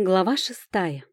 Глава шестая.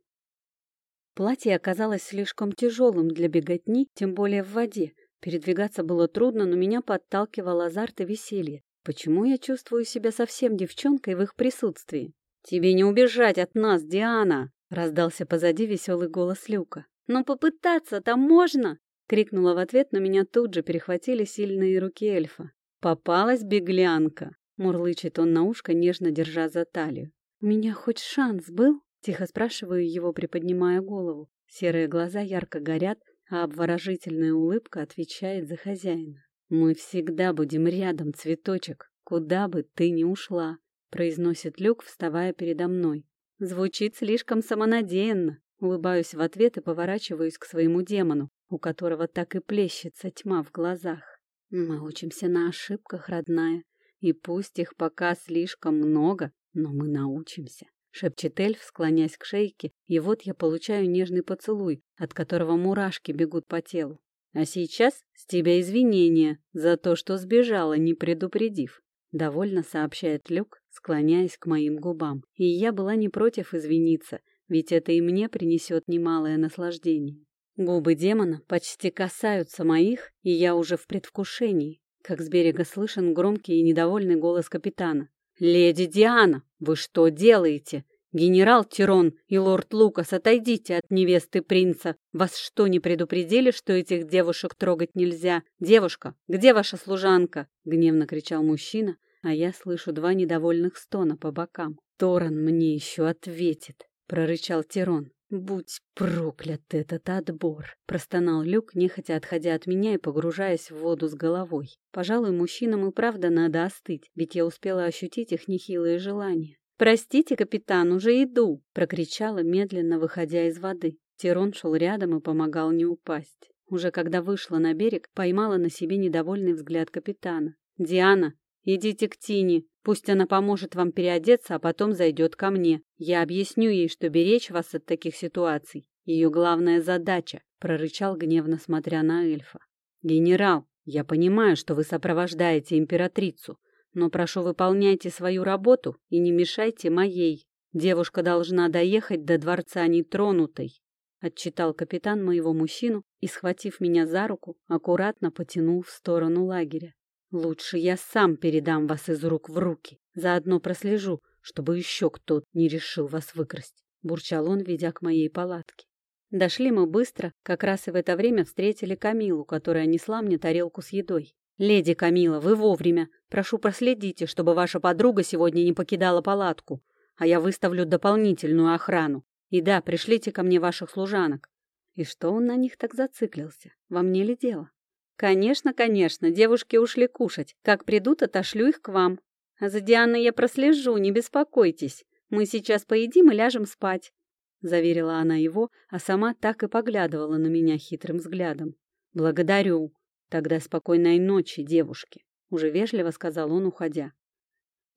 Платье оказалось слишком тяжелым для беготни, тем более в воде. Передвигаться было трудно, но меня подталкивал азарт и веселье. Почему я чувствую себя совсем девчонкой в их присутствии? «Тебе не убежать от нас, Диана!» — раздался позади веселый голос Люка. «Но попытаться-то можно!» — крикнула в ответ, но меня тут же перехватили сильные руки эльфа. «Попалась беглянка!» — мурлычет он на ушко, нежно держа за талию. «У меня хоть шанс был?» — тихо спрашиваю его, приподнимая голову. Серые глаза ярко горят, а обворожительная улыбка отвечает за хозяина. «Мы всегда будем рядом, цветочек, куда бы ты ни ушла», — произносит Люк, вставая передо мной. Звучит слишком самонадеянно. Улыбаюсь в ответ и поворачиваюсь к своему демону, у которого так и плещется тьма в глазах. Мы учимся на ошибках, родная, и пусть их пока слишком много, но мы научимся. Шепчет эльф, склоняясь к шейке, и вот я получаю нежный поцелуй, от которого мурашки бегут по телу. А сейчас с тебя извинения за то, что сбежала, не предупредив. Довольно сообщает Люк, склоняясь к моим губам. И я была не против извиниться, ведь это и мне принесет немалое наслаждение. Губы демона почти касаются моих, и я уже в предвкушении, как с берега слышен громкий и недовольный голос капитана. «Леди Диана, вы что делаете? Генерал Тирон и лорд Лукас, отойдите от невесты принца. Вас что, не предупредили, что этих девушек трогать нельзя? Девушка, где ваша служанка?» — гневно кричал мужчина, а я слышу два недовольных стона по бокам. «Торан мне еще ответит», — прорычал Тирон. «Будь проклят этот отбор!» — простонал Люк, нехотя отходя от меня и погружаясь в воду с головой. Пожалуй, мужчинам и правда надо остыть, ведь я успела ощутить их нехилые желания. «Простите, капитан, уже иду!» — прокричала, медленно выходя из воды. Тирон шел рядом и помогал не упасть. Уже когда вышла на берег, поймала на себе недовольный взгляд капитана. «Диана, идите к Тине, Пусть она поможет вам переодеться, а потом зайдет ко мне. Я объясню ей, что беречь вас от таких ситуаций — ее главная задача», — прорычал гневно, смотря на эльфа. «Генерал, я понимаю, что вы сопровождаете императрицу, но прошу, выполняйте свою работу и не мешайте моей. Девушка должна доехать до дворца нетронутой», — отчитал капитан моего мужчину и, схватив меня за руку, аккуратно потянул в сторону лагеря. Лучше я сам передам вас из рук в руки. Заодно прослежу, чтобы еще кто-то не решил вас выкрасть. Бурчал он, ведя к моей палатке. Дошли мы быстро, как раз и в это время встретили Камилу, которая несла мне тарелку с едой. «Леди Камила, вы вовремя. Прошу, проследите, чтобы ваша подруга сегодня не покидала палатку, а я выставлю дополнительную охрану. И да, пришлите ко мне ваших служанок». И что он на них так зациклился? Во мне ли дело? «Конечно, конечно, девушки ушли кушать. Как придут, отошлю их к вам. За Дианой я прослежу, не беспокойтесь. Мы сейчас поедим и ляжем спать», — заверила она его, а сама так и поглядывала на меня хитрым взглядом. «Благодарю. Тогда спокойной ночи, девушки», — уже вежливо сказал он, уходя.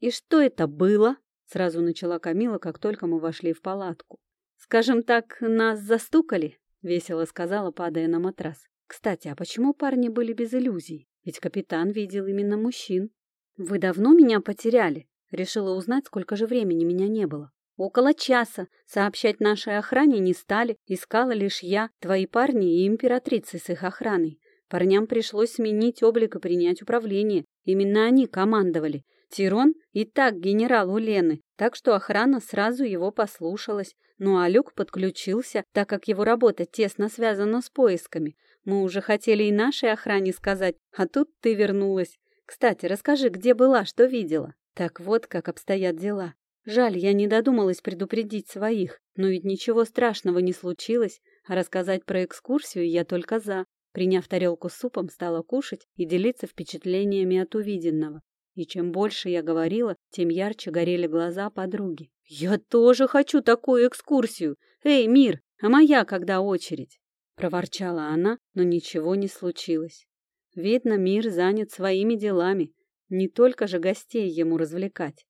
«И что это было?» — сразу начала Камила, как только мы вошли в палатку. «Скажем так, нас застукали», — весело сказала, падая на матрас. Кстати, а почему парни были без иллюзий? Ведь капитан видел именно мужчин. Вы давно меня потеряли? Решила узнать, сколько же времени меня не было. Около часа. Сообщать нашей охране не стали. Искала лишь я, твои парни и императрицы с их охраной. Парням пришлось сменить облик и принять управление. Именно они командовали. Тирон и так генерал у Лены, так что охрана сразу его послушалась. Ну а Люк подключился, так как его работа тесно связана с поисками. Мы уже хотели и нашей охране сказать, а тут ты вернулась. Кстати, расскажи, где была, что видела. Так вот, как обстоят дела. Жаль, я не додумалась предупредить своих, но ведь ничего страшного не случилось, а рассказать про экскурсию я только за. Приняв тарелку с супом, стала кушать и делиться впечатлениями от увиденного. И чем больше я говорила, тем ярче горели глаза подруги. «Я тоже хочу такую экскурсию! Эй, мир, а моя когда очередь?» Проворчала она, но ничего не случилось. Видно, мир занят своими делами, не только же гостей ему развлекать.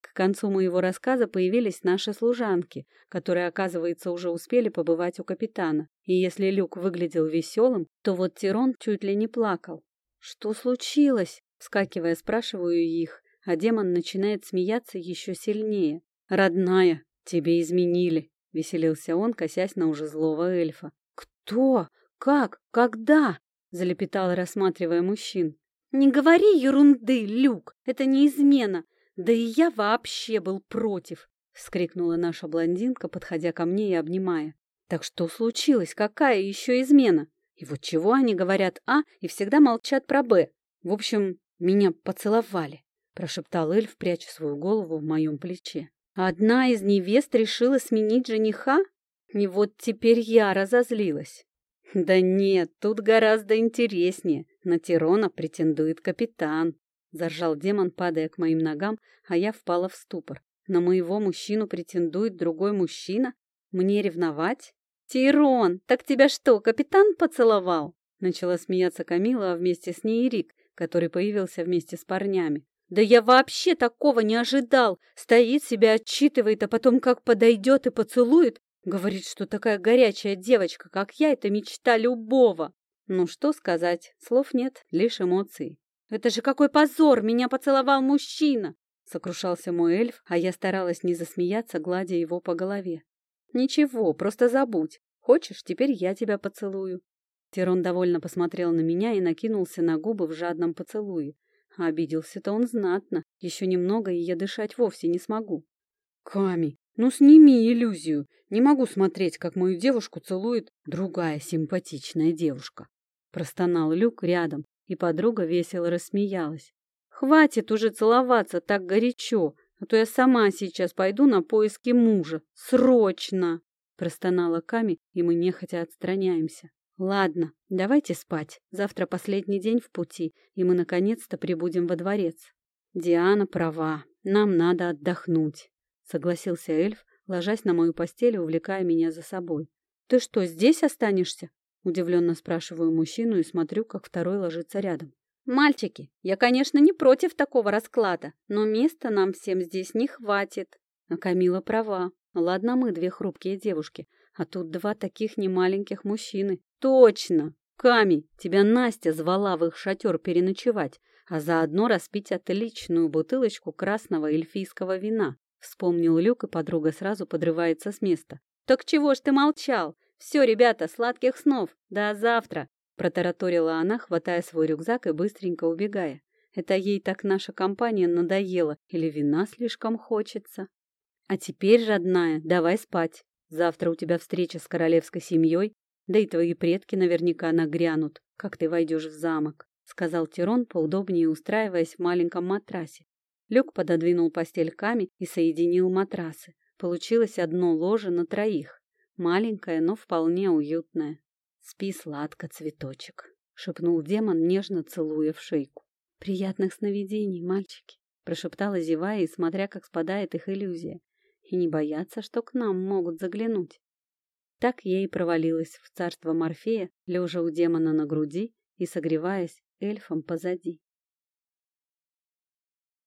К концу моего рассказа появились наши служанки, которые, оказывается, уже успели побывать у капитана. И если Люк выглядел веселым, то вот Тирон чуть ли не плакал. «Что случилось?» — вскакивая, спрашиваю их, а демон начинает смеяться еще сильнее. «Родная, Тебе изменили, веселился он, косясь на уже злого эльфа. Кто? Как? Когда? залепетал, рассматривая мужчин. Не говори ерунды, Люк, это не измена. Да и я вообще был против, вскрикнула наша блондинка, подходя ко мне и обнимая. Так что случилось? Какая еще измена? И вот чего они говорят А и всегда молчат про Б? В общем, меня поцеловали, прошептал эльф, пряча свою голову в моем плече. Одна из невест решила сменить жениха? И вот теперь я разозлилась. Да нет, тут гораздо интереснее. На Тирона претендует капитан. Заржал демон, падая к моим ногам, а я впала в ступор. На моего мужчину претендует другой мужчина? Мне ревновать? Тирон, так тебя что, капитан поцеловал? Начала смеяться Камила, а вместе с ней и Рик, который появился вместе с парнями. Да я вообще такого не ожидал. Стоит себя отчитывает, а потом как подойдет и поцелует, Говорит, что такая горячая девочка, как я, это мечта любого. Ну что сказать, слов нет, лишь эмоции. Это же какой позор, меня поцеловал мужчина! Сокрушался мой эльф, а я старалась не засмеяться, гладя его по голове. Ничего, просто забудь. Хочешь, теперь я тебя поцелую. Тирон довольно посмотрел на меня и накинулся на губы в жадном поцелуе. А обиделся-то он знатно. Еще немного, и я дышать вовсе не смогу. Ками, ну сними иллюзию. Не могу смотреть, как мою девушку целует другая симпатичная девушка. Простонал Люк рядом, и подруга весело рассмеялась. Хватит уже целоваться так горячо, а то я сама сейчас пойду на поиски мужа. Срочно! Простонала Ками, и мы нехотя отстраняемся. Ладно, давайте спать. Завтра последний день в пути, и мы наконец-то прибудем во дворец. Диана права. Нам надо отдохнуть согласился эльф, ложась на мою постель и увлекая меня за собой. Ты что, здесь останешься? Удивленно спрашиваю мужчину и смотрю, как второй ложится рядом. Мальчики, я, конечно, не против такого расклада, но места нам всем здесь не хватит. А Камила права. Ладно, мы две хрупкие девушки, а тут два таких немаленьких мужчины. Точно! Ками, тебя Настя звала в их шатер переночевать, а заодно распить отличную бутылочку красного эльфийского вина. Вспомнил Люк, и подруга сразу подрывается с места. «Так чего ж ты молчал? Все, ребята, сладких снов! До завтра!» Протараторила она, хватая свой рюкзак и быстренько убегая. Это ей так наша компания надоела, или вина слишком хочется. А теперь, родная, давай спать. Завтра у тебя встреча с королевской семьей, да и твои предки наверняка нагрянут, как ты войдешь в замок, сказал Тирон, поудобнее устраиваясь в маленьком матрасе. Люк пододвинул постель Ками и соединил матрасы. Получилось одно ложе на троих. Маленькое, но вполне уютное. «Спи сладко, цветочек», — шепнул демон, нежно целуя в шейку. «Приятных сновидений, мальчики», — прошептала зевая и смотря, как спадает их иллюзия. «И не бояться, что к нам могут заглянуть». Так я и провалилась в царство Морфея, лежа у демона на груди и согреваясь эльфом позади.